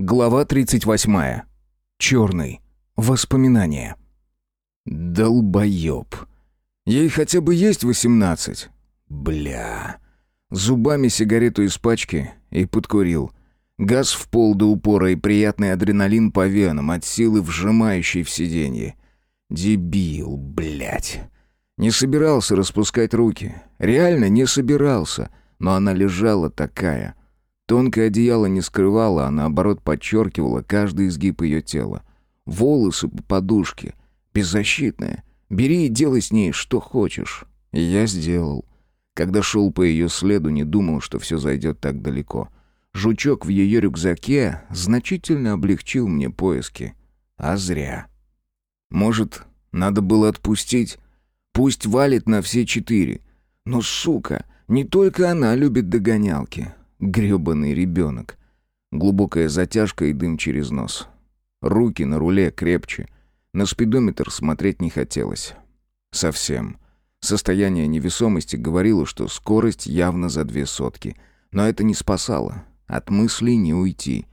Глава 38. Черный. Воспоминания. Долбоеб. Ей хотя бы есть 18. Бля. Зубами сигарету из пачки и подкурил. Газ в пол до упора и приятный адреналин по венам, от силы вжимающий в сиденье. Дебил, блядь. Не собирался распускать руки. Реально не собирался. Но она лежала такая. Тонкое одеяло не скрывало, а наоборот подчеркивало каждый изгиб ее тела. Волосы по подушке. Беззащитная. Бери и делай с ней что хочешь. Я сделал. Когда шел по ее следу, не думал, что все зайдет так далеко. Жучок в ее рюкзаке значительно облегчил мне поиски. А зря. Может, надо было отпустить? Пусть валит на все четыре. Но, сука, не только она любит догонялки грёбаный ребенок. Глубокая затяжка и дым через нос. Руки на руле крепче. На спидометр смотреть не хотелось. Совсем. Состояние невесомости говорило, что скорость явно за две сотки. Но это не спасало. От мыслей не уйти.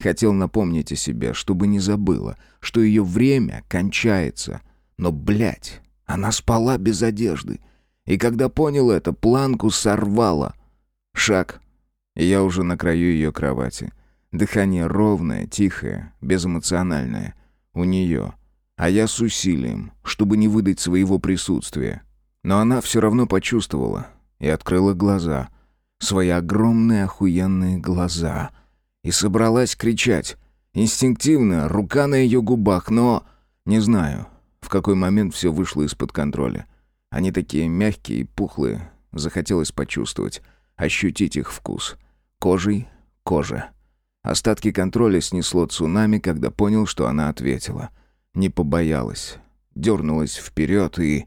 Хотел напомнить о себе, чтобы не забыла, что ее время кончается. Но, блядь, она спала без одежды. И когда понял это, планку сорвала. Шаг, я уже на краю ее кровати. Дыхание ровное, тихое, безэмоциональное. У нее. А я с усилием, чтобы не выдать своего присутствия. Но она все равно почувствовала и открыла глаза. Свои огромные охуенные глаза. И собралась кричать. Инстинктивно, рука на ее губах, но... Не знаю, в какой момент все вышло из-под контроля. Они такие мягкие и пухлые. Захотелось почувствовать, ощутить их вкус — Кожей — кожа. Остатки контроля снесло цунами, когда понял, что она ответила. Не побоялась. Дернулась вперед и...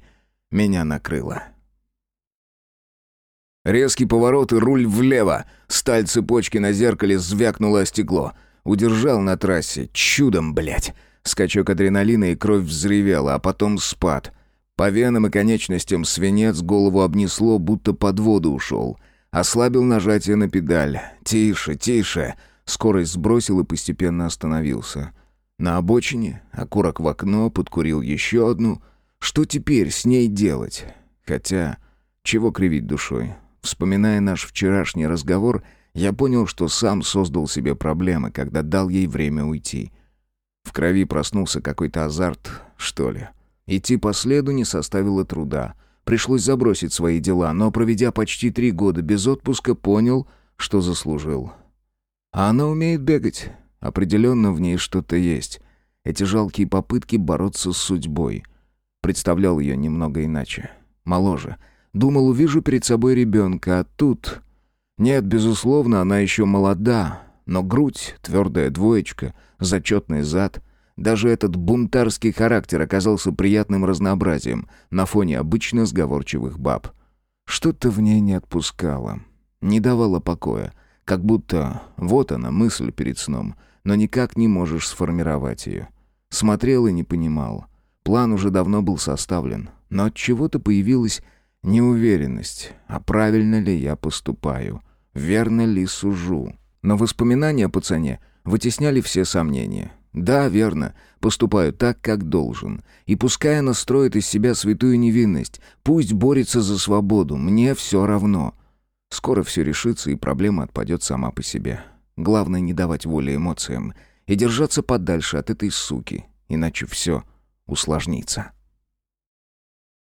Меня накрыло. Резкий поворот и руль влево. Сталь цепочки на зеркале звякнула о стекло. Удержал на трассе. Чудом, блядь. Скачок адреналина и кровь взревела, а потом спад. По венам и конечностям свинец голову обнесло, будто под воду ушел. — Ослабил нажатие на педаль. «Тише, тише!» Скорость сбросил и постепенно остановился. На обочине, окурок в окно, подкурил еще одну. Что теперь с ней делать? Хотя, чего кривить душой? Вспоминая наш вчерашний разговор, я понял, что сам создал себе проблемы, когда дал ей время уйти. В крови проснулся какой-то азарт, что ли. Идти по следу не составило труда — Пришлось забросить свои дела, но, проведя почти три года без отпуска, понял, что заслужил. А она умеет бегать. Определенно в ней что-то есть. Эти жалкие попытки бороться с судьбой. Представлял ее немного иначе. Моложе. Думал, увижу перед собой ребенка, а тут... Нет, безусловно, она еще молода, но грудь, твердая двоечка, зачетный зад — даже этот бунтарский характер оказался приятным разнообразием на фоне обычно сговорчивых баб. Что-то в ней не отпускало, не давало покоя, как будто вот она, мысль перед сном, но никак не можешь сформировать ее. Смотрел и не понимал. План уже давно был составлен, но от чего-то появилась неуверенность, а правильно ли я поступаю, верно ли сужу. Но воспоминания о пацане вытесняли все сомнения. Да, верно, поступаю так, как должен. И пускай она строит из себя святую невинность, пусть борется за свободу, мне все равно. Скоро все решится, и проблема отпадет сама по себе. Главное не давать воли эмоциям и держаться подальше от этой суки, иначе все усложнится.